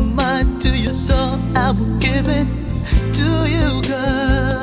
my to your soul. I will give it to you, girl.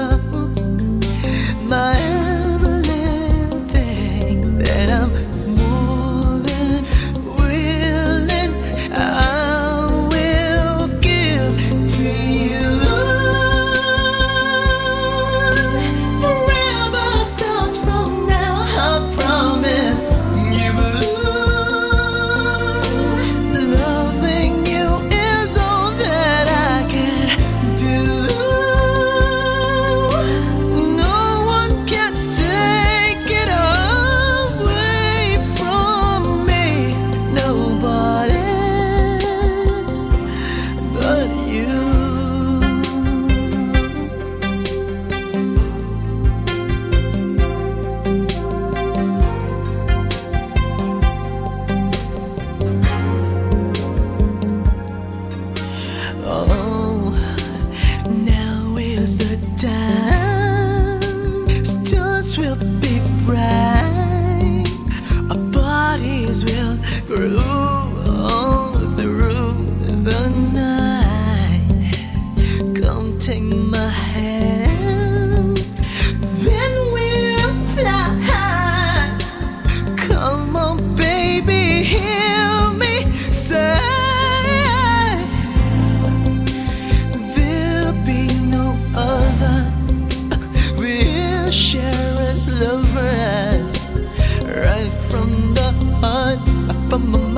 from the